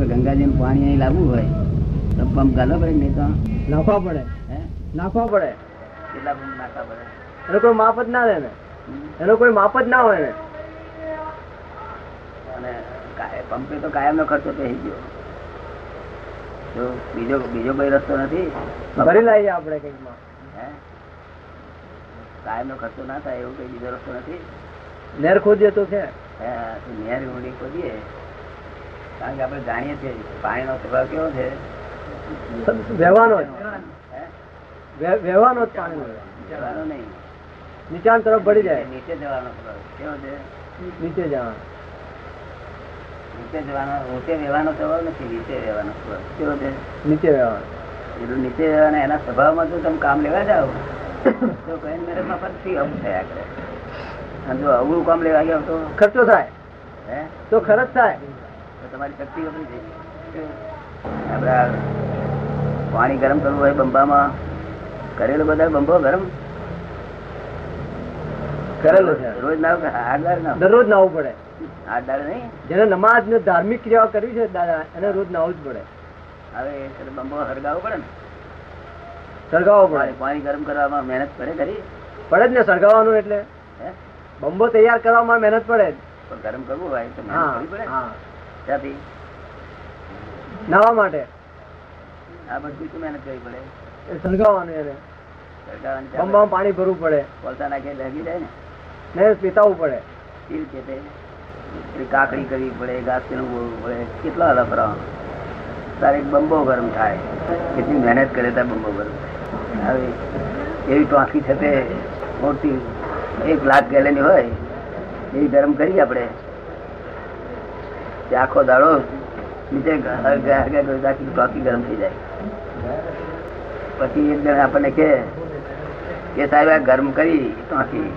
આપણે ગંગાજી પાણી અહીં લાવવું હોય તો પંપ ગાલો પડે નહીં તો? નાખવા પડે. નાખવા પડે. કેટલા પંપ નાખવા પડે? એનો કોઈ માપ જ ના રહે ને. એનો કોઈ માપ જ ના હોય ને. અને પંપે તો કાયમ નો ખર્ચો થઈ ગયો. જો બીજો બીજો કોઈ રસ્તો નથી? ભરી લઈએ આપણે કંઈકમાં. હે? કાયમ નો ખર્ચો ના થાય એવું કઈ બીજો રસ્તો નથી? નેર ખોદીએ તો છે. હે, તો નેર ઊંડી ખોદીએ. કારણ કે આપણે જાણીએ છીએ પાણીનો સ્વભાવ કેવો છે. વહેવાનો વહેવાનો જ પાણી જવાનો નહીં. નીચાણ તરફ ભળી જાય. નીચે જવાનો કેવો છે? નીચે જવાનો. નીચે જવાનો નીચે રહેવાનો સ્વભાવ નથી નીચે રહેવાનો સ્વભાવ કેવો છે? નીચે રહેવાનો. એટલું નીચે રહેવાના એના સ્વભાવમાં જો તમે કામ લેવા જાઓ તો કઈ મેરેજમાં ફરતી અમ થયા કરે અને જો અવળું કામ લેવા ગયો તો? ખર્ચો થાય. હે? તો ખર્ચ થાય. તમારી શક્તિ આપણે આ પાણી ગરમ કરવું હોય બંબામાં કરેલો બધા બંબો ગરમ? કરેલો છે. રોજ ના ના દરરોજ નાવું પડે. દાડ નહીં? જેને નમાજ ને ધાર્મિક ક્રિયાઓ કરવી છે દાદા એને રોજ નાવું જ પડે. હવે બંબો હરગાવવો પડે ને? સળગાવવો પડે. પાણી ગરમ કરવામાં મહેનત પડે કરી પડે જ ને સળગાવવાનું એટલે. બંબો તૈયાર કરવામાં મહેનત પડે. પણ ગરમ કરવું હોય તો મહેનત હા કરવી પડે. નાવા માટે? આ બધું શું મહેનત કરવી પડે? એ સળગાવવાનું એને. બંબામાં પાણી ભરવું પડે. કોલસા નાખીએ એટલે જાય ને? ને પીતાવું પડે. એ રીતે કાકડી કરવી પડે ઘાસ બોલવું પડે. કેટલા અલગ કરવાનો તારે બંબો ગરમ થાય. કેટલી મહેનત કરે ત્યાં બંબો ગરમ થાય. હવે એવી ટોંકી છે તે. મોટી એક લાખ ગેલેની હોય એવી ગરમ કરી આપણે. તે આખો દાડો નીચે કરી ગરમ થઈ જાય. પછી એક જણ આપણને કે કે સાહેબ આ ગરમ કરી ટોંકી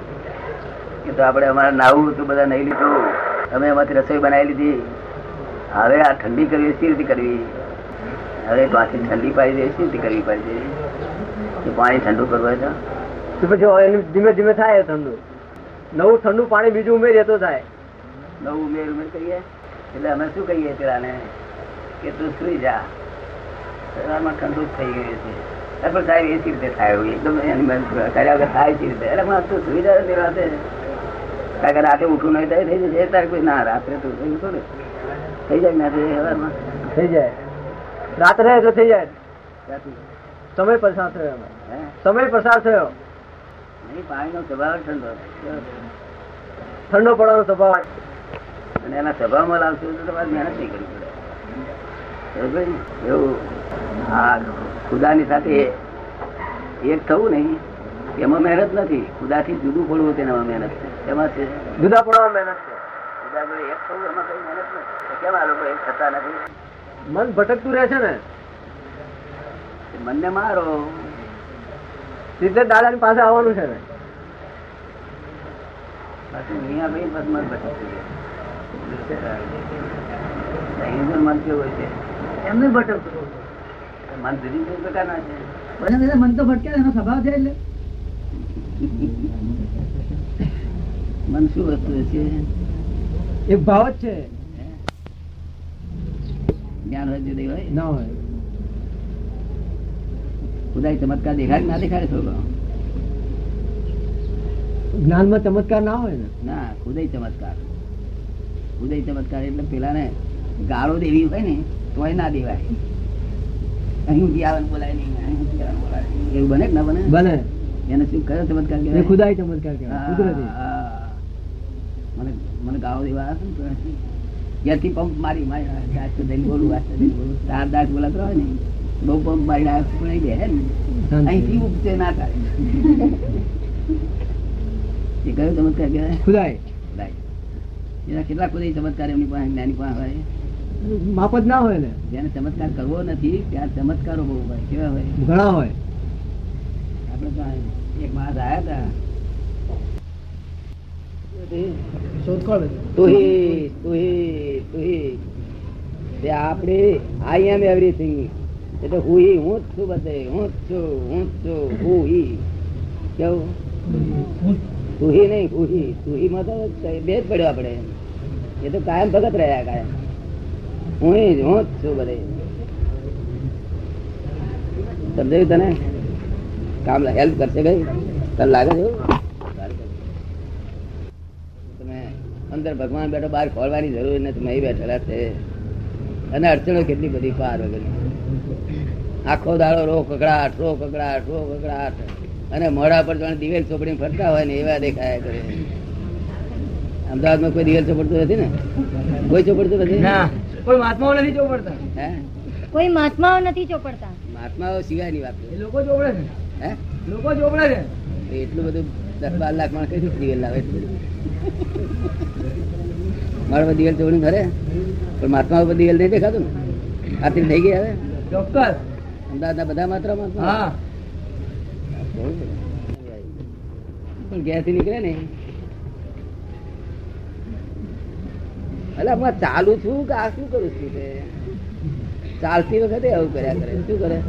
કે તો આપણે અમારે નાવું હતું બધા નહીં લીધું. અમે એમાંથી રસોઈ બનાવી લીધી. હવે આ ઠંડી કરવી સી રીતે કરવી? હવે પાછી ઠંડી પાડી દે સી રીતે કરવી પડશે કે પાણી ઠંડુ કરવું હોય તો? પછી ધીમે ધીમે થાય ઠંડુ. નવું ઠંડુ પાણી બીજું ઉમેરીએ તો થાય. નવું ઉમેર ઉમેર કરીએ? એટલે અમે શું કહીએ પેલાને કે તું સુઈ જા. શરીરમાં ઠંડુ થઈ ગયું છે. પણ સાહેબ એ રીતે થાય એકદમ કર્યા વગર થાય છે રીતે. એટલે પણ તું સુઈ જા તે રાતે. કારણ કે રાતે ઉઠવું નહીં થાય થઈ જશે. તારે કોઈ ના રાત્રે તું થઈ થોડે થઈ જાય ના થઈ સવારમાં થઈ જાય. રાત્રે એટલે થઈ જાય. સમય પસાર થયો સમય પસાર થયો. નહીં પાણીનો સ્વભાવ ઠંડો. ઠંડો પડવાનો સ્વભાવ. અને એના સ્વભાવમાં લાવશો તો તમારે મહેનત નહીં કરવી પડે. એવું. આ ખુદાની સાથે એક થવું નહીં. એમાં મહેનત નથી. ખુદાથી જુદું પડવું તેનામાં મહેનત છે. એમાં છે. જુદા પડવામાં મહેનત છે. એક થવું એમાં કઈ મહેનત નથી. કેમ આ લોકો એક થતા નથી? મન ભટકતું રહે છે ને? મનને મારો. સીધે દાદાની પાસે આવવાનું છે ને? પાછું અહીંયા ભાઈ મન ભટકતું રહે. મન કેવું હોય છે? એમને ભટકતું મન જુદી જુદી પ્રકારના છે. બધા બધા મન તો ભટકે એનો સ્વભાવ છે એટલે. મન શું વસ્તુ છે એ ભાવ જ છે. જ્ઞાન હોય જુદી હોય ના હોય. ખુદાઈ ચમત્કાર દેખાય ના દેખાય થોડો જ્ઞાનમાં ચમત્કાર ના હોય ને? ના ખુદાય ચમત્કાર. ખુદાઈ ચમત્કાર એટલે પેલા ને ગાળો દેવી હોય ને તોય ના દેવાય. અહીં આવે બોલાય નહીં બોલાય એવું બને ના બને? બને. એને શું કયો ચમત્કાર કહેવાય? ખુદાઈ ચમત્કાર કહેવાય. મને મને ગાળો દેવા આવે ને તો પંપ મારી મારી દઈને બોલું બોલું. તાર દાસ બોલાતો હોય ને બહુ પંપ મારી આવે પણ બેહે ને. અહીંથી ઉપચે ના થાય. એ કયો ચમત્કાર કહેવાય? ખુદાઈ. લાય. એના કેટલા કોઈ ચમત્કાર એમની પાસે જ્ઞાની પાસે હોય? માપ જ ના હોય ને. જેને ચમત્કાર કરવો નથી ત્યાં ચમત્કારો બહુ હોય. કેવા હોય? ઘણા હોય. આપણે એક માણસ આવ્યા હતા. આપણે આઈ એમ એવરીથિંગ એટલે હું હી હું જ છું બધે. હું જ છું હું જ છું હું કેવું? તુહી નહીં હુહી સુહી. માં તો બે જ પડ્યો આપણે એ તો કાયમ ભગત રહ્યા કાયમ. હું હું જ છું બધે. સમજાયું તને? કામ હેલ્પ કરશે ભાઈ તને લાગે છે? તમે અંદર ભગવાન બેઠો, બહાર ખોલવાની જરૂર નથી. અહીં બેઠેલા છે. અને અડચણો કેટલી બધી પાર વગર આખો દાડો રો કકડાટ રો કકડાટ રો કકડાટ અને મોડા પર જાણે દિવેલ ચોપડી ફરતા હોય ને એવા દેખાયા કરે. અમદાવાદમાં કોઈ દિવેલ ચોપડતું નથી ને? કોઈ ચોપડતું નથી? કોઈ મહાત્માઓ નથી ચોપડતા. હે? કોઈ મહાત્માઓ નથી ચોપડતા. મહાત્માઓ સિવાયની વાત એ લોકો ચોપડે છે. હે? લોકો ચોપડે છે. એટલું બધું દસ બાર લાખ માણસ કઈ દિવેલ લાવે? એટલું બધું? મારા પર દિવેલ ચોપડી ખરે પણ મહાત્મા ઉપર દિવેલ નહીં દેખાતું ને? ખાતરી થઈ ગઈ હવે? ચોક્કસ. અમદાવાદના બધા માત્ર મહાત્મા હા. પણ ઘેર નીકળે ને. એટલે હું ચાલુ છું કે આ શું કરું છું તે? ચાલતી વખતે આવું કર્યા કરે. શું કરે?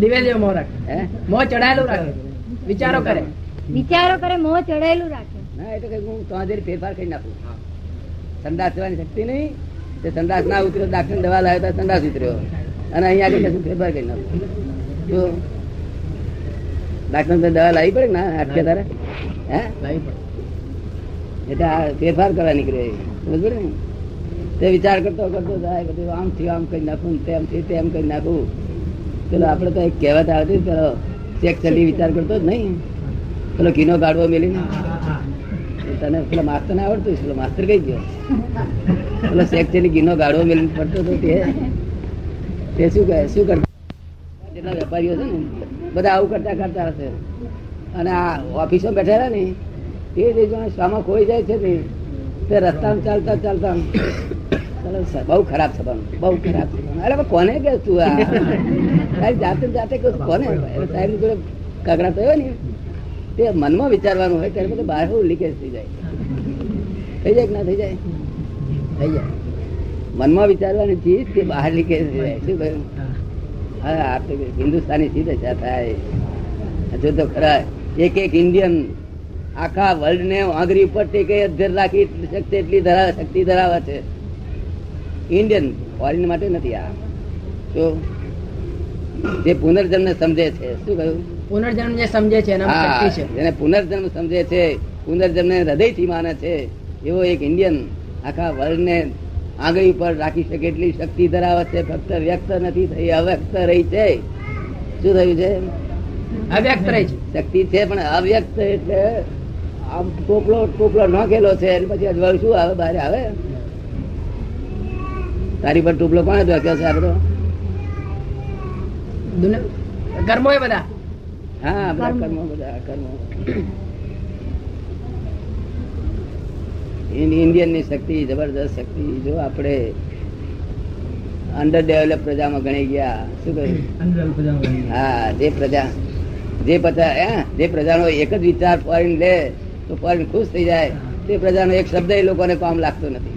દિવેલ જેવો મોં રાખે. હે? મોં ચડાયેલું રાખે. વિચારો કરે. વિચારો કરે મોં ચડાયેલું રાખે. ના એટલે કઈ હું તો જરી ફેરફાર કરી નાખું. સંદાસ થવાની શક્તિ નહીં. તે સંદાસ ના ઉતર્યો ડાક્ટર દવા લાવ્યો તો સંદાસ ઉતર્યો. અને અહીંયા આગળ ફેરફાર કરી નાખું. તો ડાક્ટર દવા લાવી પડે ને ના? આટકે તારે હે? એટલે આ ફેરફાર કરવા નીકળે. સમજ ને? તે વિચાર કરતો કરતો જાય બધું આમ થયું આમ કરી નાખું ને તેમ થયું તેમ કરી નાખું. પેલો આપણે તો એક કહેવત આવતી પેલો ચેક ચલી વિચાર કરતો જ નહીં. પેલો ઘીનો ગાડવો મેલીને. તને પેલો માસ્તર ને આવડતું. પેલો માસ્તર કઈ ગયો. પેલો ચેક ચલી ઘીનો ગાડવો મેલી પડતો હતો તે. તે શું કહે? શું કરતો? જેટલા વેપારીઓ છે ને બધા આવું કરતા કરતા હશે. અને આ ઓફિસો બેઠેલા ને, એ જે શામાં ખોઈ જાય છે ને, તે રસ્તામાં ચાલતા ચાલતા ચાલો બહુ ખરાબ થવાનું, બહુ ખરાબ થવાનું. અરે કોને કે તું આ? તારી જાતે જાતે કહું કોને? એટલે ની જોડે કગડા થયો ને, તે મનમાં વિચારવાનું હોય, ત્યારે બધું બહાર લીકેજ થઈ જાય. થઈ જાય કે ના થઈ જાય? થઈ જાય. મનમાં વિચારવાની ચીજ તે બહાર લીકેજ થઈ જાય? શું કહ્યું? હા આ તો હિન્દુસ્તાની સીધે થાય. જો તો ખરા. એક એક ઇન્ડિયન આખા વર્લ્ડ ને આંગળી ઉપર ટેકે અધ્યર રાખી શક્તિ એટલી ધરાવે શક્તિ ધરાવે છે. ઇન્ડિયન ફોરેન માટે નથી આ. તો જે પુનર્જન્મ ને સમજે છે શું કહ્યું? પુનર્જન્મ જે સમજે છે જેને પુનર્જન્મ સમજે છે પુનર્જન્મ ને હૃદયથી માને છે એવો એક ઇન્ડિયન આખા વર્લ્ડ ને આંગળી ઉપર રાખી શકે એટલી શક્તિ ધરાવે છે ફક્ત વ્યક્ત નથી થઈ અવ્યક્ત રહી છે. શું થયું છે? અવ્યક્ત રહી છે. શક્તિ છે પણ અવ્યક્ત એટલે આમ ટોપલો ટોપલો નાખેલો છે અને પછી અજવાળું શું આવે? બહાર આવે? તારી પર ટોપલો કોણે નાખ્યો છે આ બધો? કર્મો બધા. હા બધા. કર્મો બધા કર્મો. ઇન્ડિયનની શક્તિ જબરદસ્ત શક્તિ જો આપણે અંડર ડેવલપ પ્રજામાં ગણી ગયા શું કહ્યું? હા જે પ્રજા જે પ્રજા હે, જે પ્રજાનો એક જ વિચાર ફોરેન લે તો ફોરેન ખુશ થઈ જાય. તે પ્રજાનો એક શબ્દ એ લોકોને કામ લાગતો નથી.